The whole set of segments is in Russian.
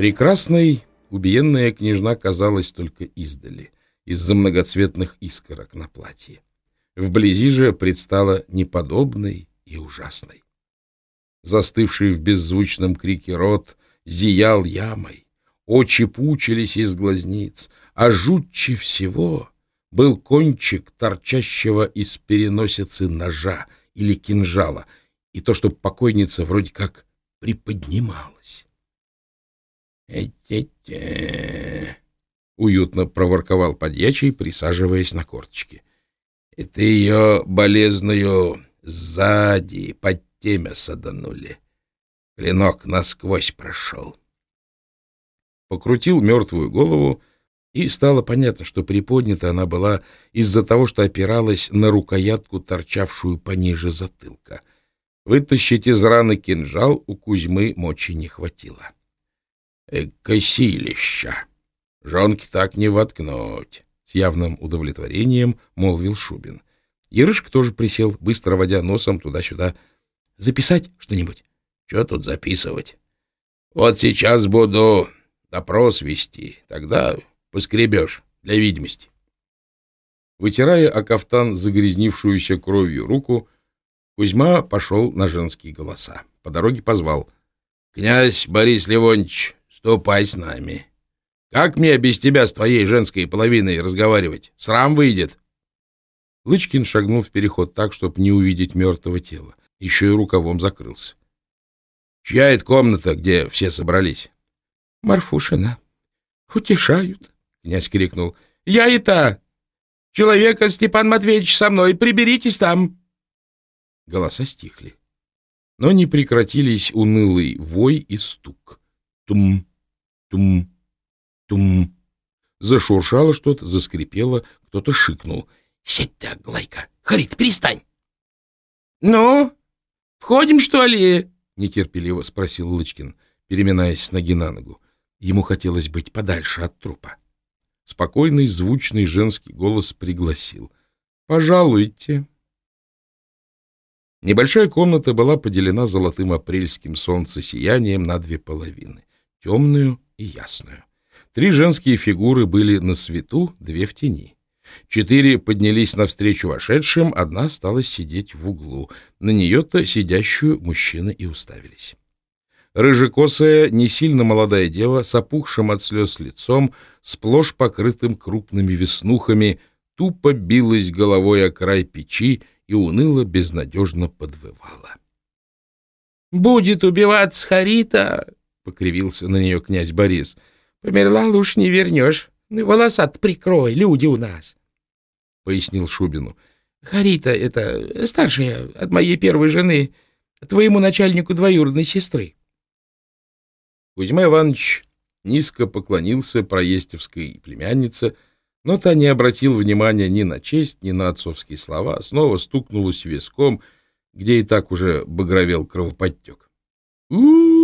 Прекрасной убиенная княжна казалась только издали, из-за многоцветных искорок на платье. Вблизи же предстала неподобной и ужасной. Застывший в беззвучном крике рот зиял ямой, очи пучились из глазниц, а жутче всего был кончик торчащего из переносицы ножа или кинжала, и то, что покойница вроде как приподнималась. «Э-те-те!» — уютно проворковал подьячий, присаживаясь на корточки. «Это ее болезную сзади под темя саданули. Клинок насквозь прошел». Покрутил мертвую голову, и стало понятно, что приподнята она была из-за того, что опиралась на рукоятку, торчавшую пониже затылка. Вытащить из раны кинжал у Кузьмы мочи не хватило. «Косилища! Жонки так не воткнуть!» С явным удовлетворением молвил Шубин. Ерышка тоже присел, быстро водя носом туда-сюда. «Записать что-нибудь?» «Что тут записывать?» «Вот сейчас буду допрос вести, тогда Поскребешь, для видимости. Вытирая о кафтан загрязнившуюся кровью руку, Кузьма пошел на женские голоса. По дороге позвал. — Князь Борис Левонтьевич, ступай с нами. Как мне без тебя с твоей женской половиной разговаривать? Срам выйдет. Лычкин шагнул в переход так, чтобы не увидеть мертвого тела. Еще и рукавом закрылся. — Чья это комната, где все собрались? — Марфушина. Утешают. Князь крикнул. — Я это! Человека, Степан Матвеевич, со мной! Приберитесь там! Голоса стихли. Но не прекратились унылый вой и стук. Тум, тум, тум. Зашуршало что-то, заскрипело, кто-то шикнул. — Сядь ты, Аглайка! Харит, перестань! — Ну, входим, что ли? — нетерпеливо спросил Лычкин, переминаясь с ноги на ногу. Ему хотелось быть подальше от трупа. Спокойный, звучный женский голос пригласил. «Пожалуйте». Небольшая комната была поделена золотым апрельским солнцесиянием на две половины — темную и ясную. Три женские фигуры были на свету, две в тени. Четыре поднялись навстречу вошедшим, одна стала сидеть в углу. На нее-то сидящую мужчины и уставились. Рыжекосая, не сильно молодая дева, с опухшим от слез лицом, сплошь покрытым крупными веснухами, тупо билась головой о край печи и уныло безнадежно подвывала. — Будет убиваться Харита! — покривился на нее князь Борис. — Померла уж не вернешь. волоса прикрой, люди у нас. — пояснил Шубину. — Харита — это старшая от моей первой жены, твоему начальнику двоюродной сестры. Кузьма Иванович низко поклонился проестевской племяннице, но та не обратил внимания ни на честь, ни на отцовские слова, снова стукнулась виском, где и так уже багровел кровоподтек. у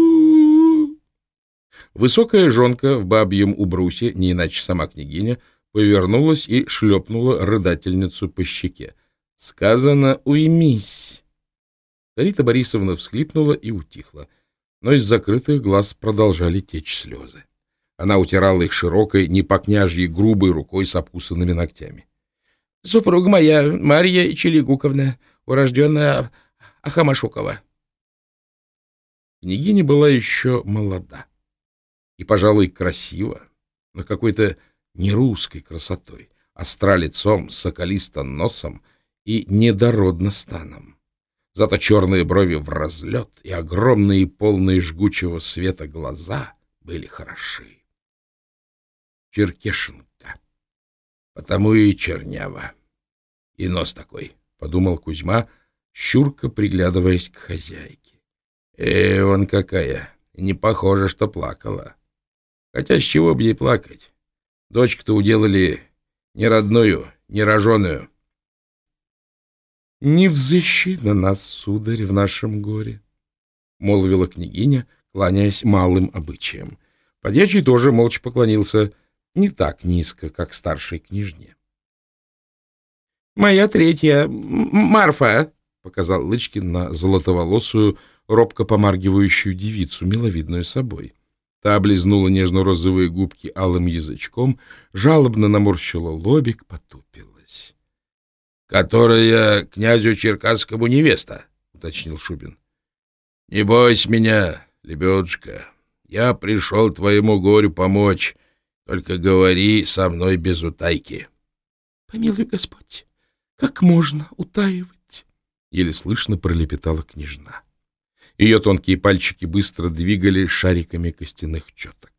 Высокая жонка в бабьем убрусе, не иначе сама княгиня, повернулась и шлепнула рыдательницу по щеке. «Сказано, уймись!» Рита Борисовна всхлипнула и утихла но из закрытых глаз продолжали течь слезы. Она утирала их широкой, не по княжьей грубой рукой с обкусанными ногтями. — Супруга моя, Марья Челигуковна, урожденная Ахамашукова. Княгиня была еще молода и, пожалуй, красива, но какой-то не русской красотой, остра лицом, соколистым носом и недородно станом. Зато черные брови в разлет и огромные полные жгучего света глаза были хороши. Черкешенка. Потому и чернява. И нос такой, — подумал Кузьма, щурка приглядываясь к хозяйке. Э, он какая! Не похоже, что плакала. Хотя с чего бы ей плакать? Дочку-то уделали не родную, не роженую. «Не взыщи на нас, сударь, в нашем горе», — молвила княгиня, кланяясь малым обычаем. Подьячий тоже молча поклонился, не так низко, как старшей княжне. «Моя третья, Марфа», — показал Лычкин на золотоволосую, робко помаргивающую девицу, миловидную собой. Та облизнула нежно-розовые губки алым язычком, жалобно наморщила лобик, потупилась. — Которая князю Черкасскому невеста, — уточнил Шубин. — Не бойся меня, лебедушка. Я пришел твоему горю помочь. Только говори со мной без утайки. — Помилуй Господь, как можно утаивать? — еле слышно пролепетала княжна. Ее тонкие пальчики быстро двигали шариками костяных четок.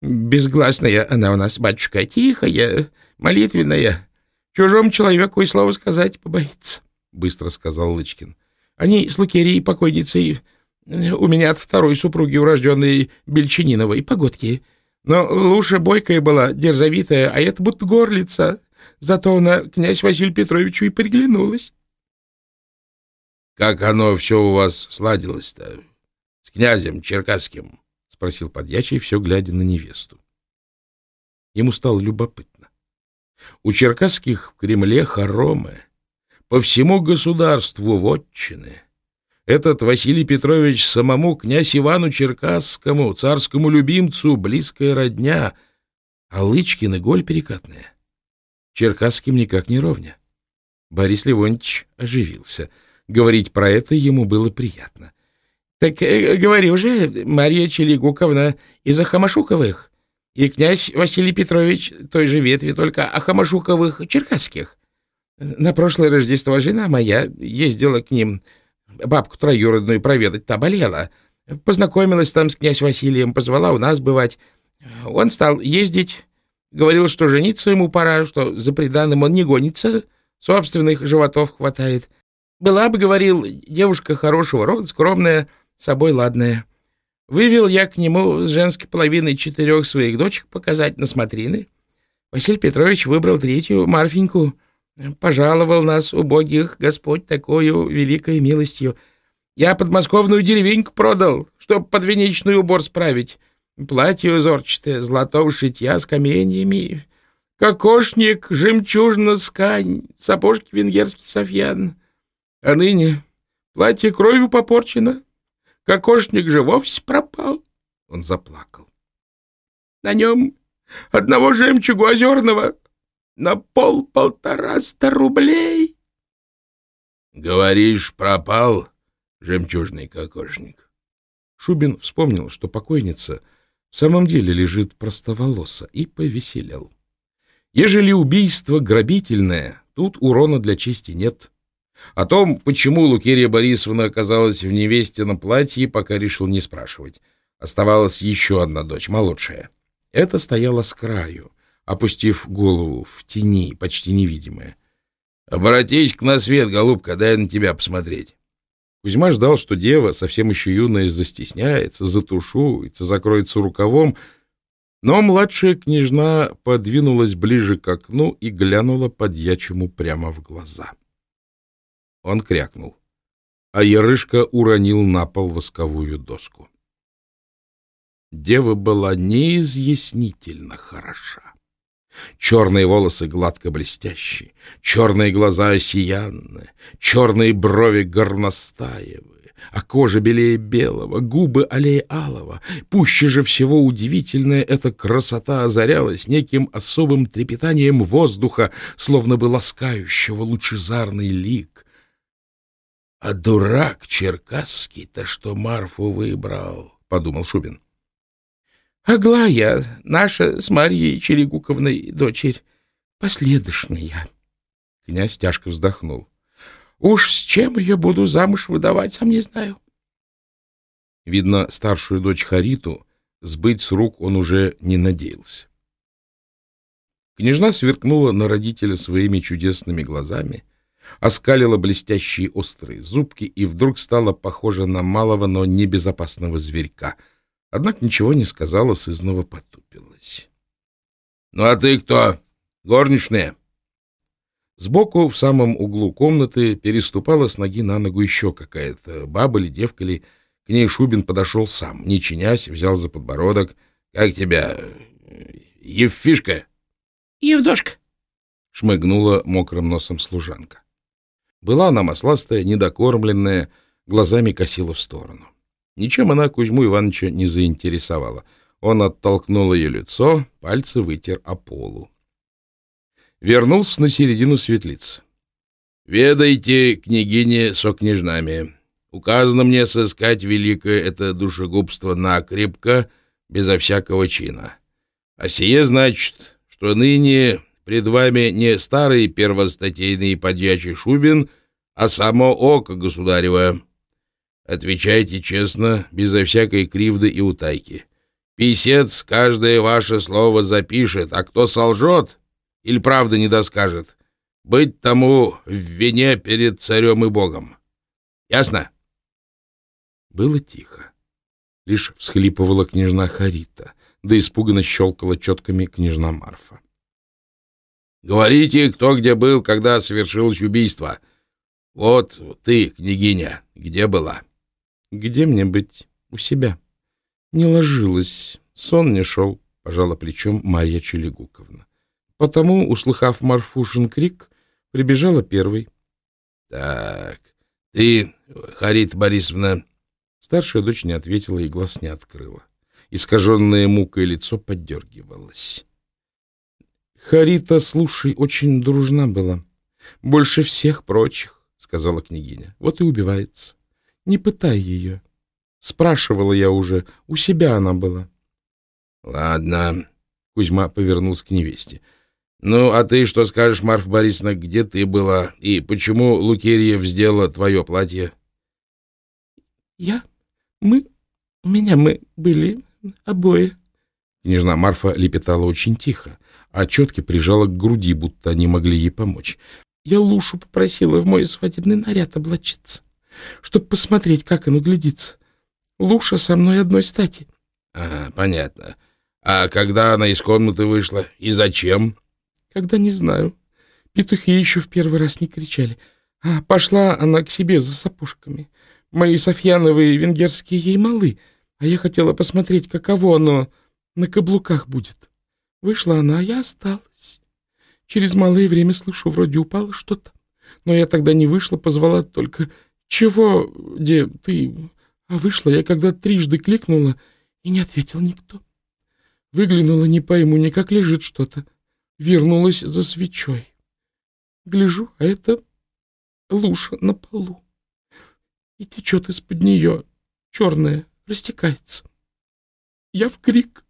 «Безгласная она у нас, батюшка, тихая, молитвенная. Чужому человеку и слово сказать побоится», — быстро сказал Лычкин. «Они с Лукерией покойницей у меня от второй супруги, урожденной Бельчининовой, погодки. Но лучше бойкая была, дерзовитая, а это будто горлица. Зато она князь Василию Петровичу и приглянулась». Как оно все у вас сладилось-то? С князем Черкасским? — спросил подьячий, все глядя на невесту. Ему стало любопытно. У черкасских в Кремле хоромы, по всему государству вотчины. Этот Василий Петрович самому князь Ивану Черкасскому, царскому любимцу, близкая родня, а Лычкин и голь перекатная. Черкасским никак не ровня. Борис Левонтьевич оживился — Говорить про это ему было приятно. — Так э, говори уже, Марья Челигуковна из Ахамашуковых, и князь Василий Петрович той же ветви, только Ахамашуковых черкасских. На прошлое Рождество жена моя ездила к ним, бабку троюродную проведать, та болела. Познакомилась там с князь Василием, позвала у нас бывать. Он стал ездить, говорил, что жениться ему пора, что за приданным он не гонится, собственных животов хватает. — была бы, говорил, девушка хорошего рода, скромная, собой ладная. Вывел я к нему с женской половиной четырех своих дочек показать на смотрины. Василий Петрович выбрал третью, Марфеньку. Пожаловал нас, убогих, Господь, такую великой милостью. Я подмосковную деревеньку продал, чтоб подвенечный убор справить. Платье узорчатое, золотого шитья с каменьями, кокошник, жемчужна скань, сапожки венгерский софьян. А ныне платье кровью попорчено, кокошник же вовсе пропал. Он заплакал. На нем одного жемчугу озерного на пол-полтораста рублей. — Говоришь, пропал жемчужный кокошник? Шубин вспомнил, что покойница в самом деле лежит простоволоса, и повеселел. Ежели убийство грабительное, тут урона для чести нет. О том, почему Лукерия Борисовна оказалась в невестином платье, пока решил не спрашивать. Оставалась еще одна дочь, молодшая. Это стояла с краю, опустив голову в тени, почти невидимая. — Обратись-ка на свет, голубка, дай на тебя посмотреть. Кузьма ждал, что дева, совсем еще юная, застесняется, затушуется, закроется рукавом, но младшая княжна подвинулась ближе к окну и глянула подьячему прямо в глаза. — он крякнул, а Ярышка уронил на пол восковую доску. Дева была неизъяснительно хороша. Черные волосы гладко блестящие, черные глаза осиянные, черные брови горностаевы, а кожа белее белого, губы аллея алого. Пуще же всего удивительная эта красота озарялась неким особым трепетанием воздуха, словно бы ласкающего лучезарный лик, а дурак черкасский-то что Марфу выбрал, — подумал Шубин. — Аглая, наша с Марьей Черегуковной дочерь, последошная. Князь тяжко вздохнул. — Уж с чем ее буду замуж выдавать, сам не знаю. Видно, старшую дочь Хариту сбыть с рук он уже не надеялся. Княжна сверкнула на родителя своими чудесными глазами — оскалила блестящие острые зубки и вдруг стала похожа на малого, но небезопасного зверька. Однако ничего не сказала, сызнова потупилась. — Ну а ты кто? Горничная? Сбоку, в самом углу комнаты, переступала с ноги на ногу еще какая-то баба ли девка ли. К ней Шубин подошел сам, не чинясь, взял за подбородок. — Как тебя? Евфишка? — Евдошка. — шмыгнула мокрым носом служанка. Была она масластая, недокормленная, глазами косила в сторону. Ничем она Кузьму Ивановича не заинтересовала. Он оттолкнул ее лицо, пальцы вытер о полу. Вернулся на середину светлицы. «Ведайте, княгине, со княжнами. Указано мне сыскать великое это душегубство накрепко, безо всякого чина. А сие значит, что ныне пред вами не старый первостатейный подьячий Шубин, а само око государева. Отвечайте честно, безо всякой кривды и утайки. Писец каждое ваше слово запишет, а кто солжет или правда не доскажет, быть тому в вине перед царем и богом. Ясно? Было тихо. Лишь всхлипывала княжна Харита, да испуганно щелкала четками княжна Марфа. «Говорите, кто где был, когда совершилось убийство. Вот ты, княгиня, где была?» «Где мне быть? У себя. Не ложилась, сон не шел», — пожала плечом Марья Челегуковна. Потому, услыхав Марфушин крик, прибежала первой. «Так, ты, Харит Борисовна...» Старшая дочь не ответила и глаз не открыла. Искаженное мукой лицо поддергивалось. «Харита, слушай, очень дружна была. Больше всех прочих», — сказала княгиня. «Вот и убивается. Не пытай ее. Спрашивала я уже, у себя она была». «Ладно», — Кузьма повернулся к невесте. «Ну, а ты что скажешь, Марфа Борисовна, где ты была и почему Лукерьев сделала твое платье?» «Я? Мы? У меня мы были обои». Княжна Марфа лепетала очень тихо, а четки прижала к груди, будто они могли ей помочь. «Я Лушу попросила в мой свадебный наряд облачиться, чтобы посмотреть, как оно глядится. Луша со мной одной стати». «Ага, понятно. А когда она из комнаты вышла и зачем?» Когда не знаю. Петухи еще в первый раз не кричали. А пошла она к себе за сапожками. Мои Софьяновые венгерские ей малы, а я хотела посмотреть, каково оно на каблуках будет. Вышла она, а я осталась. Через малое время слышу, вроде упало что-то. Но я тогда не вышла, позвала только «Чего, где ты?» А вышла я, когда трижды кликнула, и не ответил никто. Выглянула, не пойму, никак лежит что-то вернулась за свечой. Гляжу, а это луша на полу. И течет из-под нее, черная, растекается. Я в крик.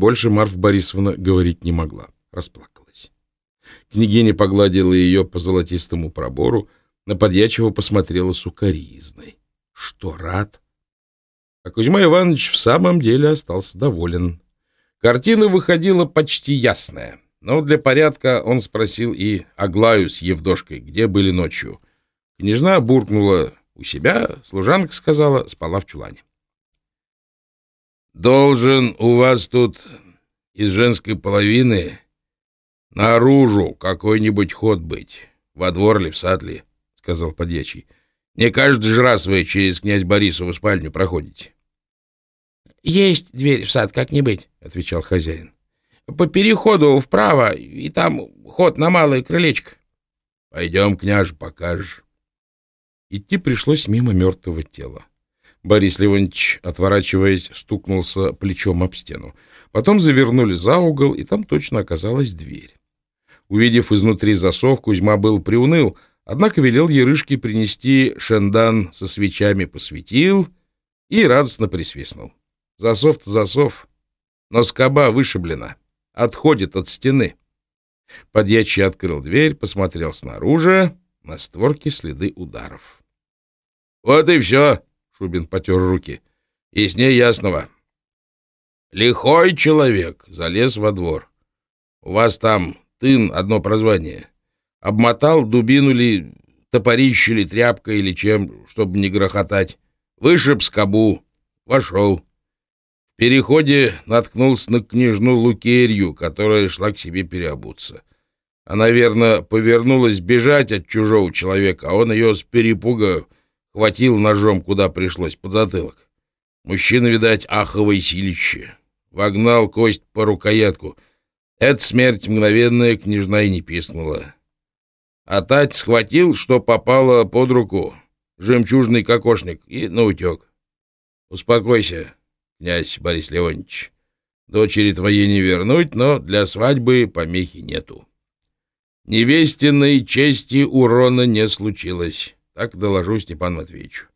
Больше Марфа Борисовна говорить не могла, расплакалась. Княгиня погладила ее по золотистому пробору, на подьячего посмотрела сукоризной. Что, рад? А Кузьма Иванович в самом деле остался доволен. Картина выходила почти ясная, но для порядка он спросил и Аглаю с Евдошкой, где были ночью. Княжна буркнула у себя, служанка сказала, спала в чулане. «Должен у вас тут из женской половины наружу какой-нибудь ход быть, во двор ли, в сад ли?» — сказал подьячий. «Не каждый же раз вы через князь Борисову спальню проходите». — Есть дверь в сад, как не быть, — отвечал хозяин. — По переходу вправо, и там ход на малое крылечко. — Пойдем, княж, покажешь. Идти пришлось мимо мертвого тела. Борис Леонтьевич, отворачиваясь, стукнулся плечом об стену. Потом завернули за угол, и там точно оказалась дверь. Увидев изнутри засов, Кузьма был приуныл, однако велел Ярышке принести шендан со свечами посветил и радостно присвистнул. Засов-то засов, но скоба вышиблена, отходит от стены. Подьячий открыл дверь, посмотрел снаружи, на створке следы ударов. — Вот и все, — Шубин потер руки, — и с ней ясного. Лихой человек залез во двор. У вас там тын одно прозвание. Обмотал дубину ли, топорище ли, тряпкой или чем, чтобы не грохотать. Вышиб скобу, вошел переходе наткнулся на княжну Лукерью, которая шла к себе переобуться. Она, верно, повернулась бежать от чужого человека, а он ее с перепуга хватил ножом, куда пришлось, под затылок. Мужчина, видать, аховое силище. Вогнал кость по рукоятку. Эта смерть мгновенная княжна и не писнула. А тать схватил, что попало под руку. жемчужный кокошник и наутек. Успокойся, князь Борис Леонтьевич. Дочери твоей не вернуть, но для свадьбы помехи нету. Невестиной чести урона не случилось, так доложу Степан Матвеевичу.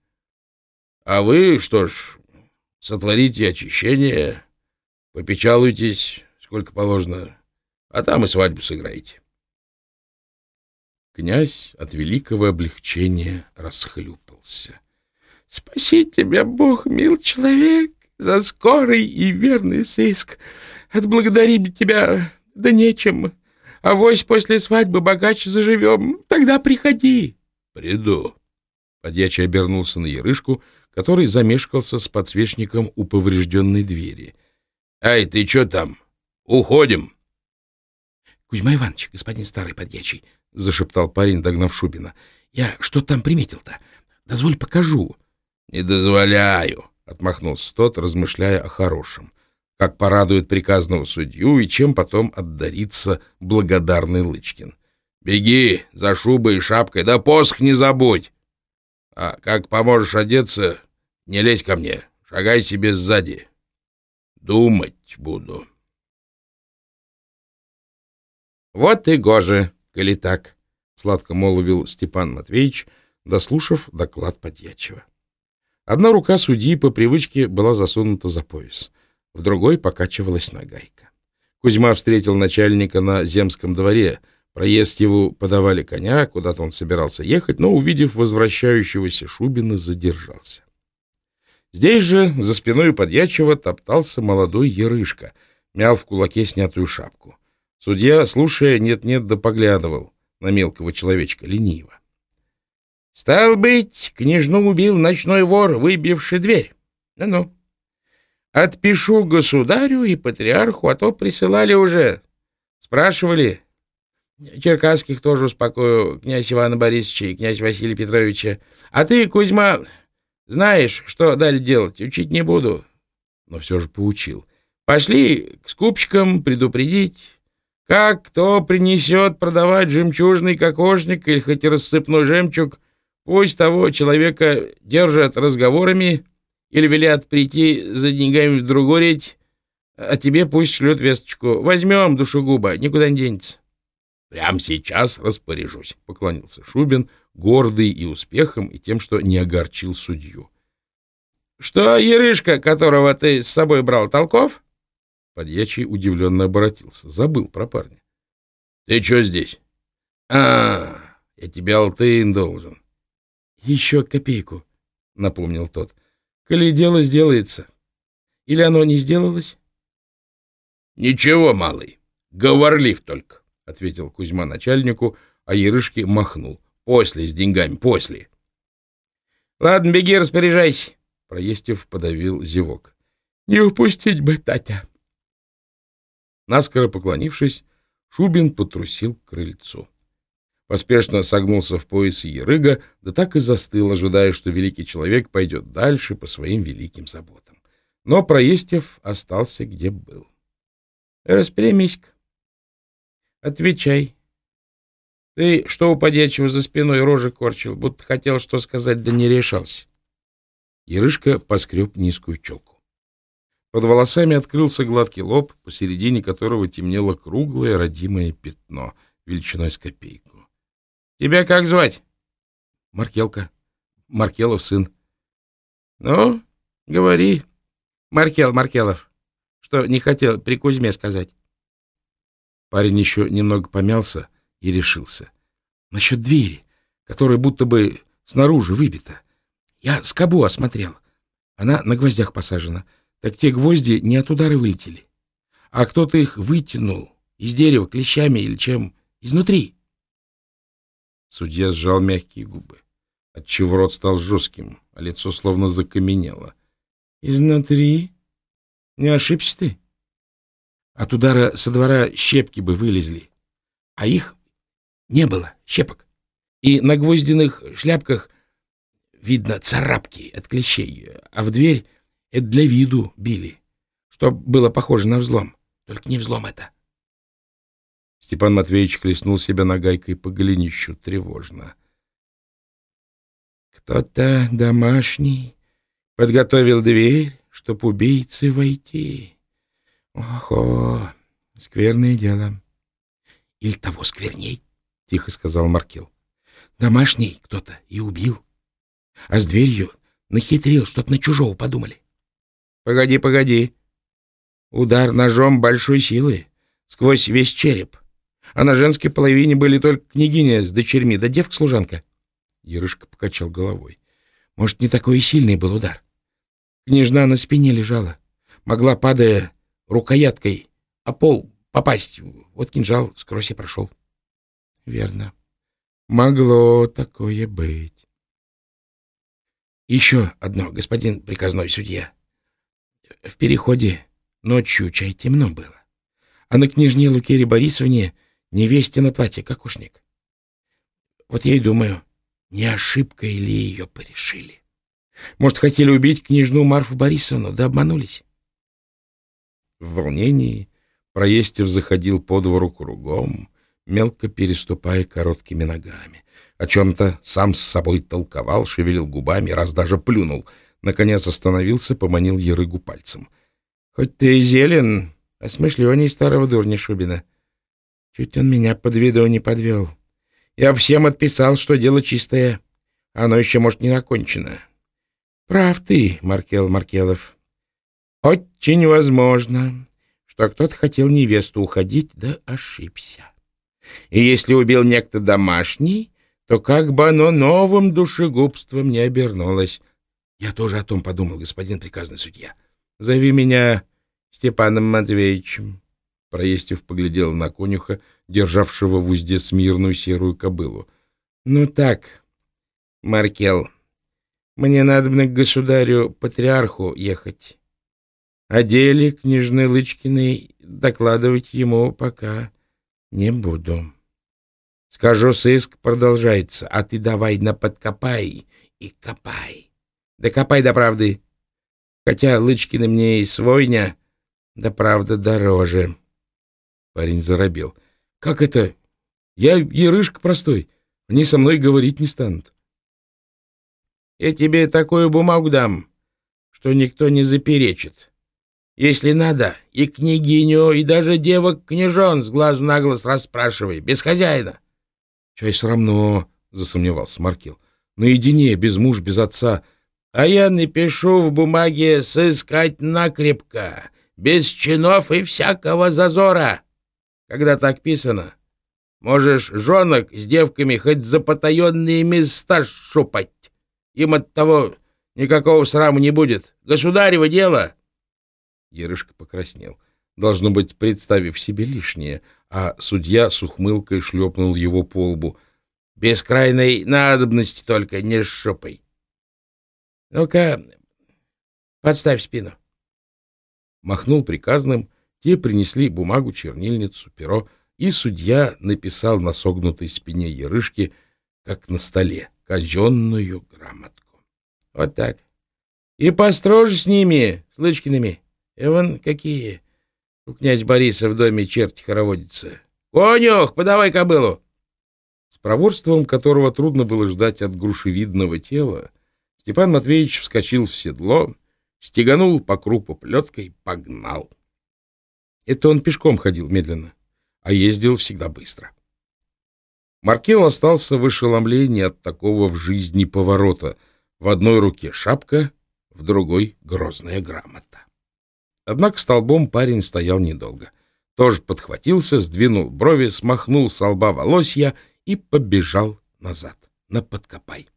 А вы, что ж, сотворите очищение, попечалуйтесь, сколько положено, а там и свадьбу сыграете. Князь от великого облегчения расхлюпался. — Спаси тебя, Бог, мил человек, за скорый и верный сыск. Отблагодарить тебя да нечем. А вось после свадьбы богаче заживем. Тогда приходи. — Приду. Подьячий обернулся на Ярышку, который замешкался с подсвечником у поврежденной двери. — Ай, ты что там? Уходим. — Кузьма Иванович, господин старый подьячий, — зашептал парень, догнав Шубина. — Я что там приметил-то? Дозволь покажу. — Не дозволяю, — отмахнулся тот, размышляя о хорошем. Как порадует приказного судью и чем потом отдарится благодарный Лычкин. — Беги за шубой и шапкой, да посох не забудь. А как поможешь одеться, не лезь ко мне, шагай себе сзади. Думать буду. — Вот и гоже, коли так, — сладко молвил Степан Матвеевич, дослушав доклад подьячего. Одна рука судьи по привычке была засунута за пояс, в другой покачивалась нагайка. Кузьма встретил начальника на земском дворе. Проезд его подавали коня, куда-то он собирался ехать, но, увидев возвращающегося Шубина, задержался. Здесь же, за спиной подьячего, топтался молодой Ярышка, мял в кулаке снятую шапку. Судья, слушая, нет-нет да поглядывал на мелкого человечка лениво. — Стал быть, княжну убил ночной вор, выбивший дверь. Ну-ну. Отпишу государю и патриарху, а то присылали уже. Спрашивали. Черкасских тоже успокою, князь Ивана Борисовича и князь Василия Петровича. А ты, Кузьма, знаешь, что дали делать? Учить не буду. Но все же поучил. Пошли к скупщикам предупредить. Как кто принесет продавать жемчужный кокошник или хоть рассыпной жемчуг, пусть того человека держат разговорами или велят прийти за деньгами в другой редь, а тебе пусть шлют весточку. Возьмем душегуба, никуда не денется. — Прямо сейчас распоряжусь, — поклонился Шубин, гордый и успехом, и тем, что не огорчил судью. — Что, Ерышка, которого ты с собой брал, толков? Подьячий удивленно обратился. Забыл про парня. — Ты что здесь? — А, я тебе алтын должен. — Еще копейку, — напомнил тот. — Коли дело сделается. Или оно не сделалось? — Ничего, малый, говорлив только, — ответил Кузьма начальнику, а Ерышки махнул. — После, с деньгами, после. — Ладно, беги, распоряжайся. Проестев подавил зевок. — Не упустить бы, Татя. — Наскоро поклонившись, Шубин потрусил к крыльцу. Поспешно согнулся в поясе Ерыга, да так и застыл, ожидая, что великий человек пойдет дальше по своим великим заботам. Но Проестев остался, где был. — Распрямись-ка. Отвечай. Ты что у подьячего за спиной рожи корчил, будто хотел что сказать, да не решался? Ерышка поскреб низкую челку. Под волосами открылся гладкий лоб, посередине которого темнело круглое родимое пятно, величиной с копейку. — Тебя как звать? — Маркелка. Маркелов сын. — Ну, говори, Маркел Маркелов, что не хотел при Кузьме сказать. Парень еще немного помялся и решился. — Насчет двери, которая будто бы снаружи выбита. Я скобу осмотрел. Она на гвоздях посажена. — так те гвозди не от удара вылетели, а кто-то их вытянул из дерева клещами или чем изнутри. Судья сжал мягкие губы, отчего рот стал жестким, а лицо словно закаменело. — Изнутри? Не ошибся ты? От удара со двора щепки бы вылезли, а их не было, щепок. И на гвоздиных шляпках видно царапки от клещей, а в дверь это для виду били, чтоб было похоже на взлом. Только не взлом это. Степан Матвеевич хлестнул себя нагайкой по голенищу тревожно. Кто-то домашний подготовил дверь, чтоб убийцы войти. Охо, скверное дело. Или того скверней, — тихо сказал Маркел. Домашний кто-то и убил. А с дверью нахитрил, чтоб на чужого подумали. Погоди, погоди. Удар ножом большой силы, сквозь весь череп. А на женской половине были только княгиня с дочерьми, да девка-служанка. Ерышка покачал головой. Может, не такой и сильный был удар. Княжна на спине лежала. Могла, падая рукояткой, а пол попасть. Вот кинжал сквозь и прошел. Верно. Могло такое быть. Еще одно, господин приказной судья. В переходе ночью чай темно было. А на княжне Лукере Борисовне невесте на платье кокошник. Вот я и думаю, не ошибкой ли ее порешили? Может, хотели убить княжну Марфу Борисовну, да обманулись? В волнении Проестев заходил по двору кругом, мелко переступая короткими ногами. О чем-то сам с собой толковал, шевелил губами, раз даже плюнул. Наконец остановился, поманил Ерыгу пальцем. — Хоть ты и зелен, а смышленей старого дурня Шубина. Чуть он меня под виду не подвел. — я всем отписал, что дело чистое. Оно еще, может, не окончено. Прав ты, Маркел Маркелов. Очень возможно, что кто-то хотел невесту уходить, да ошибся. И если убил некто домашний, то как бы оно новым душегубством не обернулось. Я тоже о том подумал, господин приказный судья. Зови меня Степаном Матвеевичем. Проестев поглядел на конюха, державшего в узде смирную серую кобылу. — Ну так, Маркел, мне надо к государю-патриарху ехать. О деле княжны Лычкиной докладывать ему пока не буду. Скажу, сыск продолжается, а ты давай наподкопай и копай. Да копай до правды. Хотя Лычкины мне и свойня, да правда дороже. Парень заробел. «Как это? Я ерышка простой. Они со мной говорить не станут». «Я тебе такую бумагу дам, что никто не заперечит. Если надо, и княгиню, и даже девок-княжон с глазу на глаз расспрашивай, без хозяина». «Чай срамно», — засомневался Маркел. «Наедине, без муж, без отца». «А я напишу в бумаге «сыскать накрепко», без чинов и всякого зазора» когда так писано. Можешь жонок с девками хоть за потаенные места шупать. Им от того никакого срама не будет. Государево дело!» Ерышка покраснел, должно быть, представив себе лишнее, а судья с ухмылкой шлепнул его по лбу. «Без крайней надобности только не шупай. Ну-ка, подставь спину». Махнул приказным, те принесли бумагу, чернильницу, перо, и судья написал на согнутой спине Ярышки, как на столе, казенную грамотку. Вот так. И построже с ними, с Лычкиными. И вон какие. У князь Бориса в доме черти хороводятся. Конюх, подавай кобылу. С проворством, которого трудно было ждать от грушевидного тела, Степан Матвеевич вскочил в седло, стеганул по крупу плеткой, погнал. Это он пешком ходил медленно, а ездил всегда быстро. Маркел остался в ошеломлении от такого в жизни поворота. В одной руке шапка, в другой — грозная грамота. Однако столбом парень стоял недолго. Тоже подхватился, сдвинул брови, смахнул с лба волосья и побежал назад, на подкопай.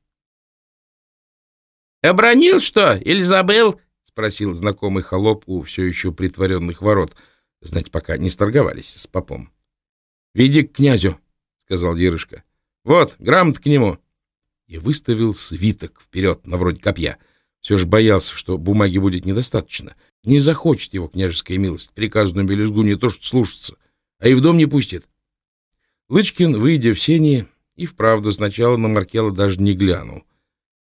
— Обронил что, или забыл? — спросил знакомый холоп у все еще притворенных ворот — Знать, пока не сторговались с попом. — Веди к князю, — сказал Ерышка. — Вот, грамот к нему. И выставил свиток вперед, на вроде копья. Все же боялся, что бумаги будет недостаточно. Не захочет его княжеская милость, приказанную белюзгу не то что слушаться, а и в дом не пустит. Лычкин, выйдя в сени, и вправду сначала на Маркела даже не глянул.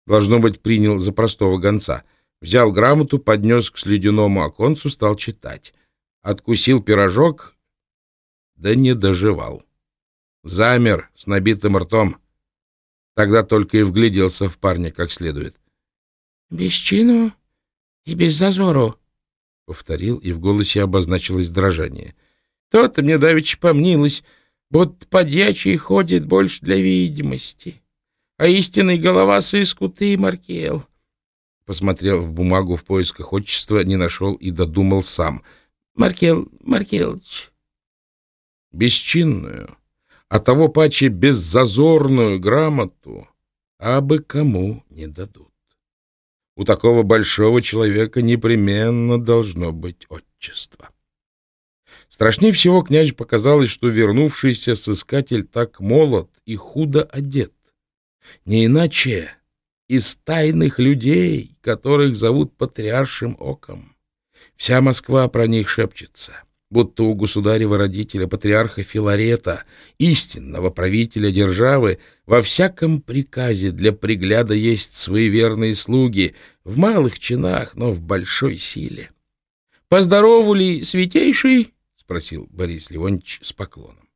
Должно быть, принял за простого гонца. Взял грамоту, поднес к слюдяному оконцу, стал читать откусил пирожок, да не доживал. Замер с набитым ртом. Тогда только и вгляделся в парня как следует. — Без чину и без зазору, — повторил, и в голосе обозначилось дрожание. — То-то мне давеча помнилось, будто подьячий ходит больше для видимости, а истинный голова сыску ты, Маркел. Посмотрел в бумагу в поисках отчества, не нашел и додумал сам. — Маркел, Маркелыч. Бесчинную, а того паче беззазорную грамоту абы кому не дадут. У такого большого человека непременно должно быть отчество. Страшнее всего князь показалось, что вернувшийся сыскатель так молод и худо одет. Не иначе из тайных людей, которых зовут Патриаршим Оком. Вся Москва про них шепчется будто у государева родителя, патриарха Филарета, истинного правителя державы, во всяком приказе для пригляда есть свои верные слуги, в малых чинах, но в большой силе. — Поздоровали, святейший? — спросил Борис Леонтьевич с поклоном.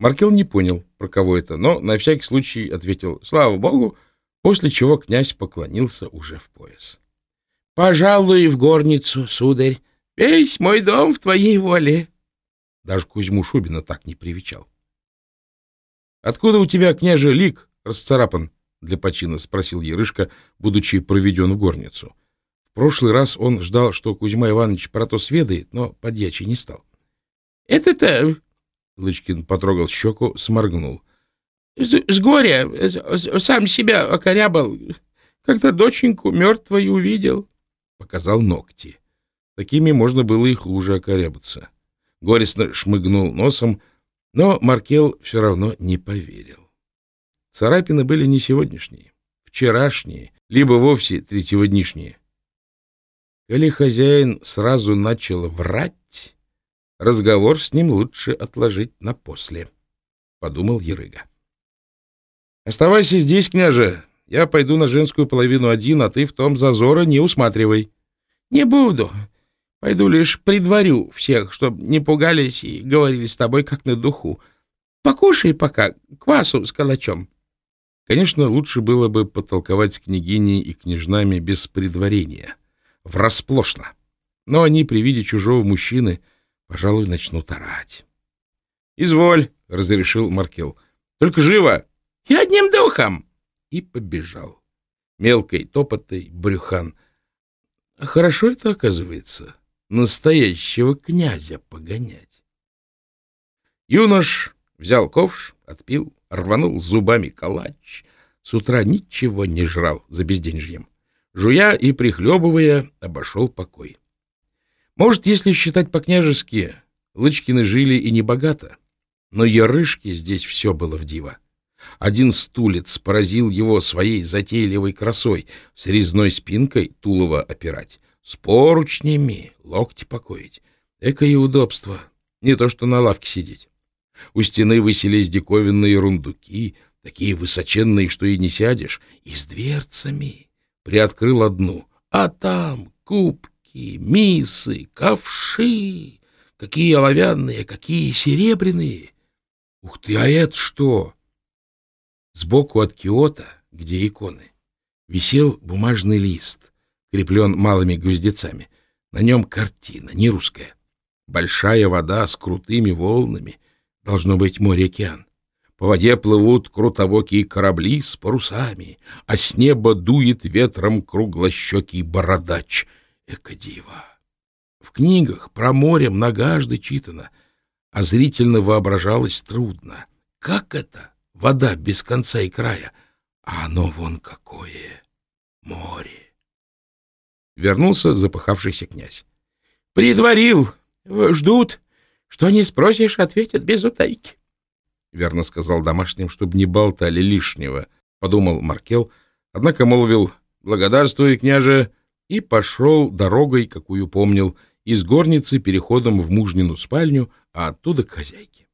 Маркел не понял, про кого это, но на всякий случай ответил «Слава Богу!», после чего князь поклонился уже в пояс. — Пожалуй, в горницу, сударь, Весь мой дом в твоей воле. Даже Кузьму Шубина так не привечал. — Откуда у тебя, княже, лик расцарапан? — для почина спросил Ярышка, будучи проведен в горницу. В прошлый раз он ждал, что Кузьма Иванович про то сведает, но подьячий не стал. — Это-то... — Лычкин потрогал щеку, сморгнул. — С горя сам себя окорябал, когда доченьку мертвой увидел. Показал ногти. — Такими можно было и хуже окорябаться. Горестно шмыгнул носом, но Маркел все равно не поверил. Царапины были не сегодняшние, вчерашние, либо вовсе третьеводнишние. Коли хозяин сразу начал врать, разговор с ним лучше отложить на после, — подумал Ерыга. — Оставайся здесь, княже. Я пойду на женскую половину один, а ты в том зазора не усматривай. — Не буду. Пойду лишь предварю всех, чтобы не пугались и говорили с тобой как на духу. Покушай пока квасу с калачом. Конечно, лучше было бы потолковать с княгиней и княжнами без предварения, врасплошно. Но они при виде чужого мужчины, пожалуй, начнут орать. — Изволь, — разрешил Маркел. — Только живо! — И одним духом! И побежал. Мелкой топотой брюхан. Хорошо это оказывается настоящего князя погонять. Юнош взял ковш, отпил, рванул зубами калач. С утра ничего не жрал за безденежьем. Жуя и прихлебывая, обошел покой. Может, если считать по-княжески, Лычкины жили и небогато, но Ярышке здесь все было в диво. Один стулец поразил его своей затейливой красой, с резной спинкой тулова опирать, с поручнями, локти покоить. Экое удобство, не то что на лавке сидеть. У стены выселись диковинные рундуки, такие высоченные, что и не сядешь, и с дверцами. Приоткрыл одну, а там кубки, мисы, ковши. Какие оловянные, какие серебряные. Ух ты, а это что? Сбоку от киота, где иконы, висел бумажный лист — скреплен малыми гвоздецами. На нем картина, не русская. Большая вода с крутыми волнами. Должно быть море-океан. По воде плывут крутовокие корабли с парусами, а с неба дует ветром круглощекий бородач. Эко-дива! В книгах про море многожды читано, а зрительно воображалось трудно. Как это? Вода без конца и края. А оно вон какое! Море! Вернулся запыхавшийся князь. — Предварил. Ждут. Что не спросишь, ответят без утайки. — Верно сказал домашним, чтобы не болтали лишнего, — подумал Маркел, однако молвил «Благодарствуй, княже!» и пошел дорогой, какую помнил, из горницы переходом в мужнину спальню, а оттуда к хозяйке.